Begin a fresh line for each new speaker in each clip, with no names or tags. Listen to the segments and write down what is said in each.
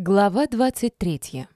Глава 23.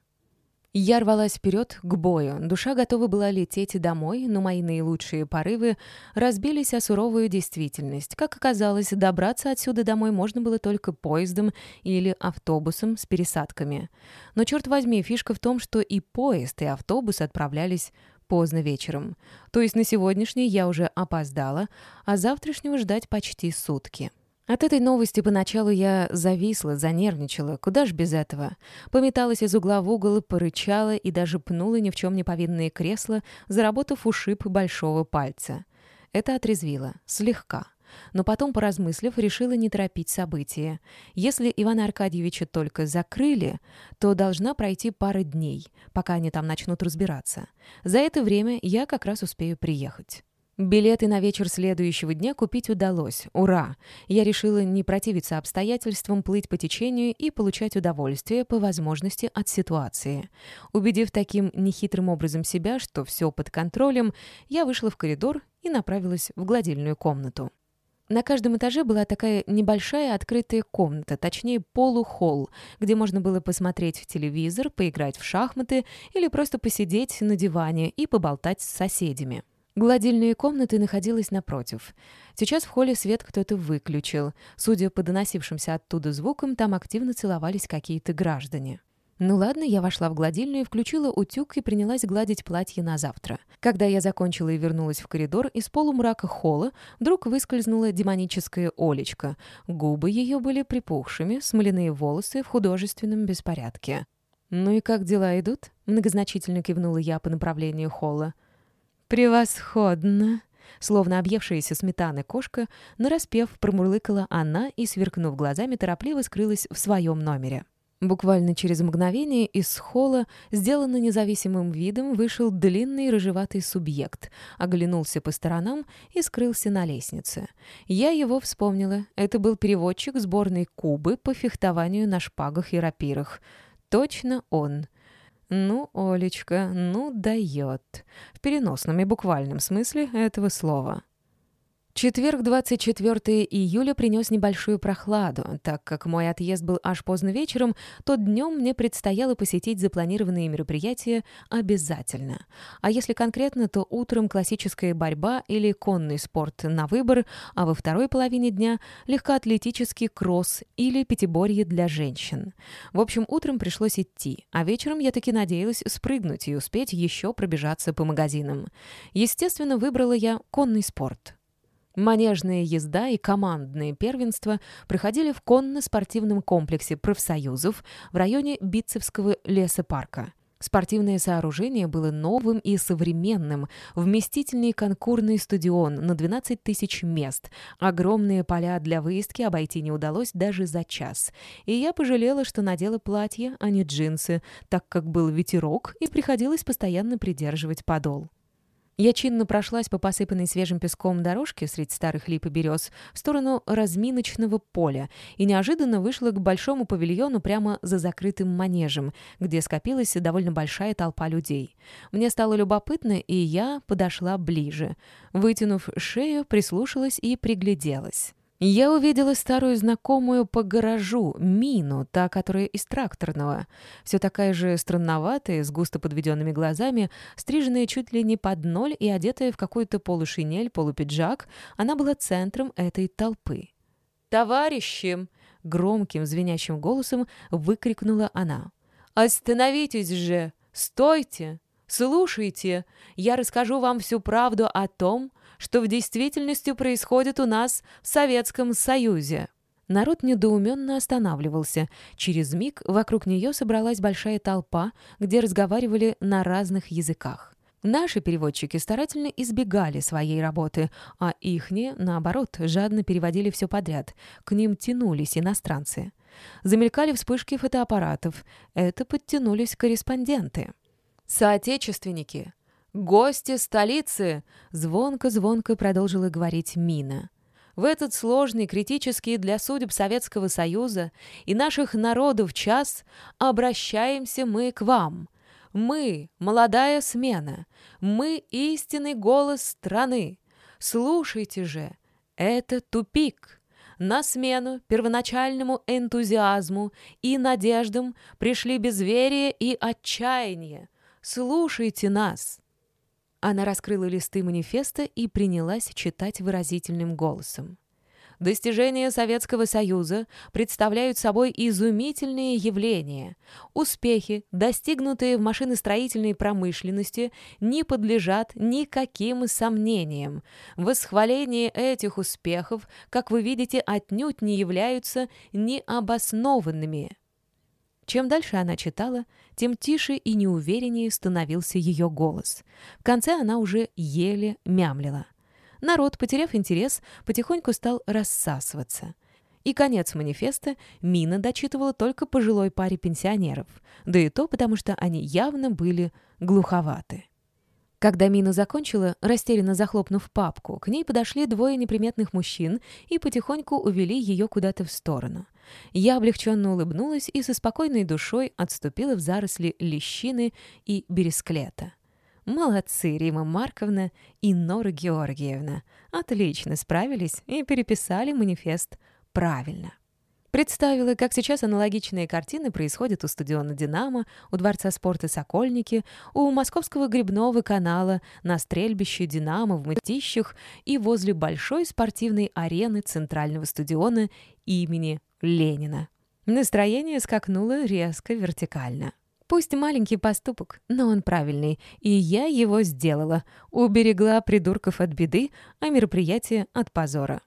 Я рвалась вперед к бою. Душа готова была лететь домой, но мои наилучшие порывы разбились о суровую действительность. Как оказалось, добраться отсюда домой можно было только поездом или автобусом с пересадками. Но, черт возьми, фишка в том, что и поезд, и автобус отправлялись поздно вечером. То есть на сегодняшний я уже опоздала, а завтрашнего ждать почти сутки. От этой новости поначалу я зависла, занервничала. Куда ж без этого? Пометалась из угла в угол, порычала и даже пнула ни в чем не повинные кресла, заработав ушиб большого пальца. Это отрезвило. Слегка. Но потом, поразмыслив, решила не торопить события. Если Ивана Аркадьевича только закрыли, то должна пройти пара дней, пока они там начнут разбираться. За это время я как раз успею приехать. Билеты на вечер следующего дня купить удалось. Ура! Я решила не противиться обстоятельствам, плыть по течению и получать удовольствие по возможности от ситуации. Убедив таким нехитрым образом себя, что все под контролем, я вышла в коридор и направилась в гладильную комнату. На каждом этаже была такая небольшая открытая комната, точнее полухолл, где можно было посмотреть телевизор, поиграть в шахматы или просто посидеть на диване и поболтать с соседями. Гладильные комнаты находилась напротив. Сейчас в холле свет кто-то выключил. Судя по доносившимся оттуда звукам, там активно целовались какие-то граждане. Ну ладно, я вошла в гладильную, включила утюг и принялась гладить платье на завтра. Когда я закончила и вернулась в коридор, из полумрака холла вдруг выскользнула демоническая Олечка. Губы ее были припухшими, смоляные волосы в художественном беспорядке. «Ну и как дела идут?» — многозначительно кивнула я по направлению холла. «Превосходно!» Словно объевшаяся сметаны кошка, нараспев промурлыкала она и, сверкнув глазами, торопливо скрылась в своем номере. Буквально через мгновение из холла, сделанно независимым видом, вышел длинный рыжеватый субъект, оглянулся по сторонам и скрылся на лестнице. Я его вспомнила. Это был переводчик сборной Кубы по фехтованию на шпагах и рапирах. Точно он. Ну, Олечка, ну дает. В переносном и буквальном смысле этого слова. Четверг, 24 июля, принес небольшую прохладу. Так как мой отъезд был аж поздно вечером, то днем мне предстояло посетить запланированные мероприятия обязательно. А если конкретно, то утром классическая борьба или конный спорт на выбор, а во второй половине дня легкоатлетический кросс или пятиборье для женщин. В общем, утром пришлось идти, а вечером я таки надеялась спрыгнуть и успеть еще пробежаться по магазинам. Естественно, выбрала я конный спорт. Манежная езда и командные первенства проходили в конно-спортивном комплексе профсоюзов в районе Битцевского лесопарка. Спортивное сооружение было новым и современным, вместительный конкурный стадион на 12 тысяч мест, огромные поля для выездки обойти не удалось даже за час. И я пожалела, что надела платье, а не джинсы, так как был ветерок и приходилось постоянно придерживать подол. Я чинно прошлась по посыпанной свежим песком дорожке среди старых лип и берез в сторону разминочного поля и неожиданно вышла к большому павильону прямо за закрытым манежем, где скопилась довольно большая толпа людей. Мне стало любопытно, и я подошла ближе. Вытянув шею, прислушалась и пригляделась. Я увидела старую знакомую по гаражу, Мину, та, которая из тракторного. Все такая же странноватая, с густо подведенными глазами, стриженная чуть ли не под ноль и одетая в какую-то полушинель, полупиджак, она была центром этой толпы. «Товарищи!» — громким звенящим голосом выкрикнула она. «Остановитесь же! Стойте! Слушайте! Я расскажу вам всю правду о том, что в действительности происходит у нас в Советском Союзе». Народ недоуменно останавливался. Через миг вокруг нее собралась большая толпа, где разговаривали на разных языках. Наши переводчики старательно избегали своей работы, а ихние, наоборот, жадно переводили все подряд. К ним тянулись иностранцы. Замелькали вспышки фотоаппаратов. Это подтянулись корреспонденты. «Соотечественники! «Гости столицы!» — звонко-звонко продолжила говорить Мина. «В этот сложный, критический для судеб Советского Союза и наших народов час обращаемся мы к вам. Мы — молодая смена. Мы — истинный голос страны. Слушайте же, это тупик. На смену первоначальному энтузиазму и надеждам пришли безверие и отчаяние. Слушайте нас!» Она раскрыла листы манифеста и принялась читать выразительным голосом. Достижения Советского Союза представляют собой изумительные явления. Успехи, достигнутые в машиностроительной промышленности, не подлежат никаким сомнениям. Восхваление этих успехов, как вы видите, отнюдь не являются необоснованными. Чем дальше она читала, тем тише и неувереннее становился ее голос. В конце она уже еле мямлила. Народ, потеряв интерес, потихоньку стал рассасываться. И конец манифеста Мина дочитывала только пожилой паре пенсионеров, да и то потому, что они явно были глуховаты. Когда Мина закончила, растерянно захлопнув папку, к ней подошли двое неприметных мужчин и потихоньку увели ее куда-то в сторону. Я облегченно улыбнулась и со спокойной душой отступила в заросли лещины и бересклета. Молодцы, Рима Марковна и Нора Георгиевна. Отлично справились и переписали манифест правильно. Представила, как сейчас аналогичные картины происходят у стадиона «Динамо», у Дворца спорта «Сокольники», у Московского грибного канала, на стрельбище «Динамо» в Мытищах и возле большой спортивной арены Центрального стадиона имени Ленина. Настроение скакнуло резко вертикально. Пусть маленький поступок, но он правильный, и я его сделала. Уберегла придурков от беды, а мероприятие от позора.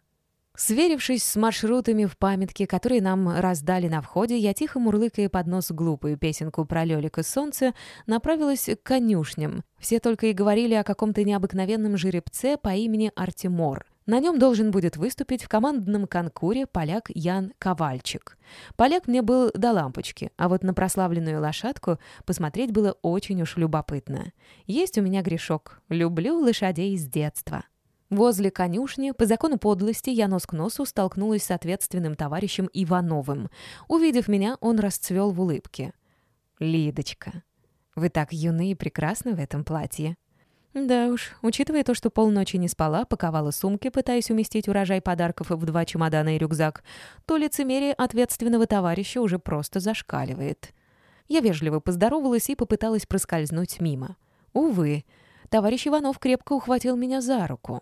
Сверившись с маршрутами в памятке, которые нам раздали на входе, я тихо мурлыкая под нос глупую песенку про Лёлика Солнце, направилась к конюшням. Все только и говорили о каком-то необыкновенном жеребце по имени Артемор. На нем должен будет выступить в командном конкуре поляк Ян Ковальчик. Поляк мне был до лампочки, а вот на прославленную лошадку посмотреть было очень уж любопытно. Есть у меня грешок. Люблю лошадей с детства. Возле конюшни, по закону подлости, я нос к носу столкнулась с ответственным товарищем Ивановым. Увидев меня, он расцвел в улыбке. «Лидочка, вы так юны и прекрасны в этом платье». Да уж, учитывая то, что полночи не спала, паковала сумки, пытаясь уместить урожай подарков в два чемодана и рюкзак, то лицемерие ответственного товарища уже просто зашкаливает. Я вежливо поздоровалась и попыталась проскользнуть мимо. Увы, товарищ Иванов крепко ухватил меня за руку.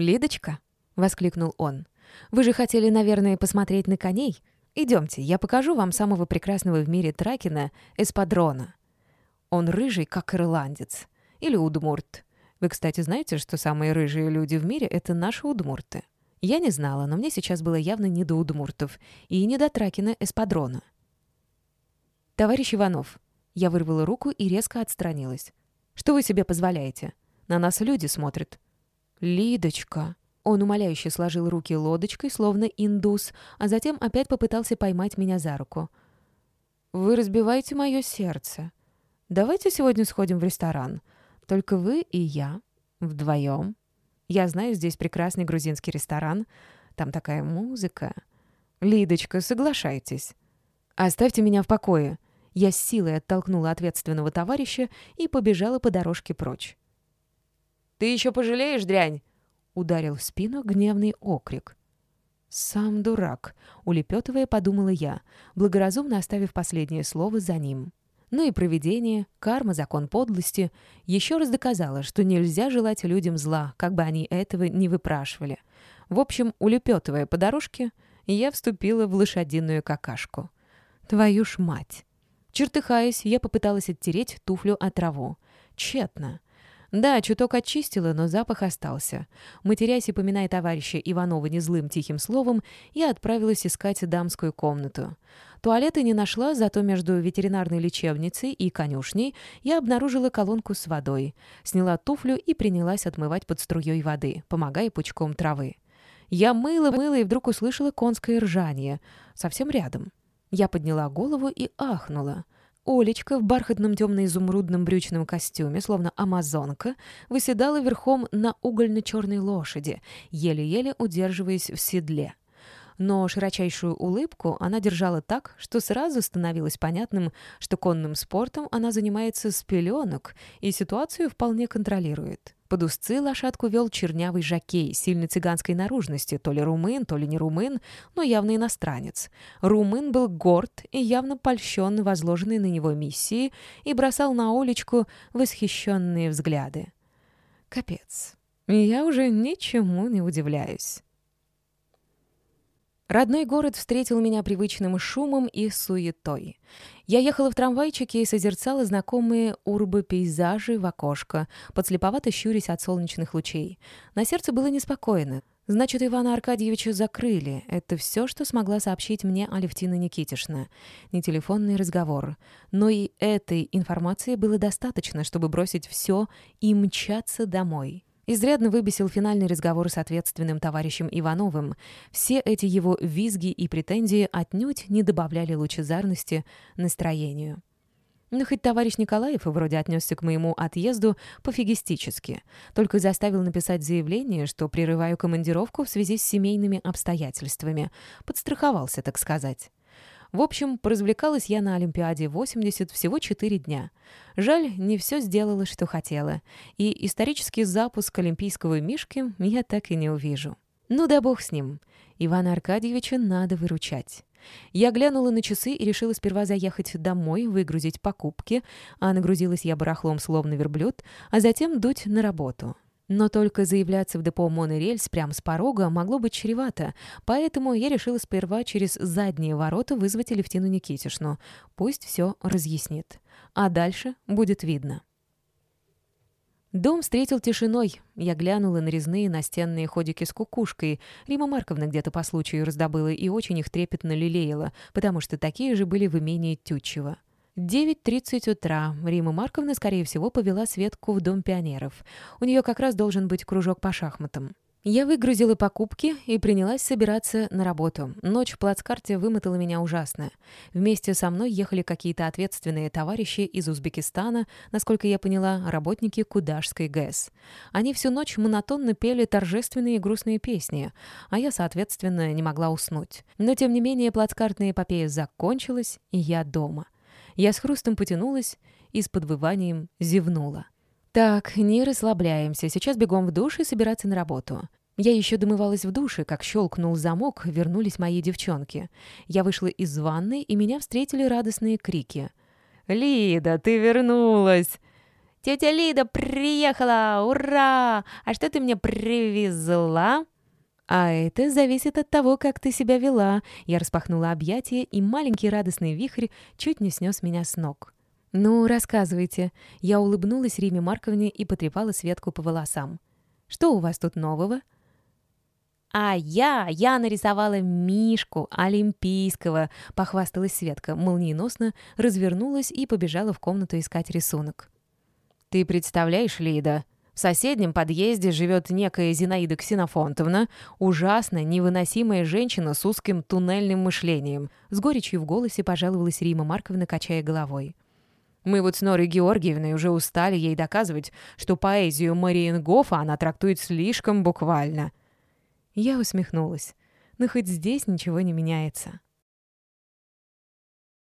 «Лидочка?» — воскликнул он. «Вы же хотели, наверное, посмотреть на коней? Идемте, я покажу вам самого прекрасного в мире тракина — эспадрона. Он рыжий, как ирландец. Или удмурт. Вы, кстати, знаете, что самые рыжие люди в мире — это наши удмурты? Я не знала, но мне сейчас было явно не до удмуртов и не до Тракина эспадрона. «Товарищ Иванов», я вырвала руку и резко отстранилась. «Что вы себе позволяете? На нас люди смотрят». «Лидочка», он умоляюще сложил руки лодочкой, словно индус, а затем опять попытался поймать меня за руку. «Вы разбиваете мое сердце. Давайте сегодня сходим в ресторан. Только вы и я. Вдвоем. Я знаю, здесь прекрасный грузинский ресторан. Там такая музыка. Лидочка, соглашайтесь. Оставьте меня в покое. Я с силой оттолкнула ответственного товарища и побежала по дорожке прочь. «Ты еще пожалеешь, дрянь?» — ударил в спину гневный окрик. «Сам дурак», — улепетывая, подумала я, благоразумно оставив последнее слово за ним. Ну и проведение, карма, закон подлости еще раз доказало, что нельзя желать людям зла, как бы они этого не выпрашивали. В общем, улепетывая по дорожке, я вступила в лошадиную какашку. Твою ж мать! Чертыхаясь, я попыталась оттереть туфлю от траву. Тщетно. Да, чуток очистила, но запах остался. Матерясь и поминая товарища Иванова незлым тихим словом, я отправилась искать дамскую комнату. Туалета не нашла, зато между ветеринарной лечебницей и конюшней я обнаружила колонку с водой. Сняла туфлю и принялась отмывать под струей воды, помогая пучком травы. Я мыла-мыла и вдруг услышала конское ржание. Совсем рядом. Я подняла голову и ахнула. Олечка в бархатном темно-изумрудном брючном костюме, словно амазонка, выседала верхом на угольно-черной лошади, еле-еле удерживаясь в седле. Но широчайшую улыбку она держала так, что сразу становилось понятным, что конным спортом она занимается с пеленок и ситуацию вполне контролирует. Под узцы лошадку вел чернявый жакей, сильной цыганской наружности, то ли румын, то ли не румын, но явно иностранец. Румын был горд и явно польщен возложенной на него миссии и бросал на Олечку восхищенные взгляды. Капец. Я уже ничему не удивляюсь. Родной город встретил меня привычным шумом и суетой. Я ехала в трамвайчике и созерцала знакомые урбы-пейзажи в окошко, подслеповато щурясь от солнечных лучей. На сердце было неспокойно. Значит, Ивана Аркадьевича закрыли. Это все, что смогла сообщить мне Алевтина Никитишна. Не телефонный разговор. Но и этой информации было достаточно, чтобы бросить все и мчаться домой. Изрядно выбесил финальный разговор с ответственным товарищем Ивановым. Все эти его визги и претензии отнюдь не добавляли лучезарности настроению. Но хоть товарищ Николаев вроде отнесся к моему отъезду пофигистически, только заставил написать заявление, что прерываю командировку в связи с семейными обстоятельствами. Подстраховался, так сказать. В общем, поразвлекалась я на Олимпиаде 80 всего 4 дня. Жаль, не все сделала, что хотела. И исторический запуск олимпийского мишки я так и не увижу. Ну да бог с ним. Ивана Аркадьевича надо выручать. Я глянула на часы и решила сперва заехать домой, выгрузить покупки, а нагрузилась я барахлом словно верблюд, а затем дуть на работу. Но только заявляться в депо «Монорельс» прямо с порога могло быть чревато, поэтому я решила сперва через задние ворота вызвать Алевтину Никитишну. Пусть все разъяснит. А дальше будет видно. Дом встретил тишиной. Я глянула на резные настенные ходики с кукушкой. Рима Марковна где-то по случаю раздобыла и очень их трепетно лелеяла, потому что такие же были в имении Тютчева. 9.30 утра. Рима Марковна, скорее всего, повела Светку в Дом пионеров. У нее как раз должен быть кружок по шахматам. Я выгрузила покупки и принялась собираться на работу. Ночь в плацкарте вымотала меня ужасно. Вместе со мной ехали какие-то ответственные товарищи из Узбекистана, насколько я поняла, работники Кудашской ГЭС. Они всю ночь монотонно пели торжественные и грустные песни, а я, соответственно, не могла уснуть. Но, тем не менее, плацкартная эпопея закончилась, и я дома. Я с хрустом потянулась и с подвыванием зевнула. «Так, не расслабляемся. Сейчас бегом в душ и собираться на работу». Я еще домывалась в душе, как щелкнул замок, вернулись мои девчонки. Я вышла из ванны, и меня встретили радостные крики. «Лида, ты вернулась!» «Тетя Лида приехала! Ура! А что ты мне привезла?» «А это зависит от того, как ты себя вела». Я распахнула объятия, и маленький радостный вихрь чуть не снес меня с ног. «Ну, рассказывайте». Я улыбнулась Риме Марковне и потрепала Светку по волосам. «Что у вас тут нового?» «А я, я нарисовала Мишку Олимпийского», — похвасталась Светка, молниеносно развернулась и побежала в комнату искать рисунок. «Ты представляешь, Лида?» В соседнем подъезде живет некая Зинаида Ксенофонтовна, ужасная, невыносимая женщина с узким туннельным мышлением. С горечью в голосе пожаловалась Рима Марковна, качая головой. Мы вот с Норой Георгиевной уже устали ей доказывать, что поэзию Мариенгофа она трактует слишком буквально. Я усмехнулась. Но хоть здесь ничего не меняется.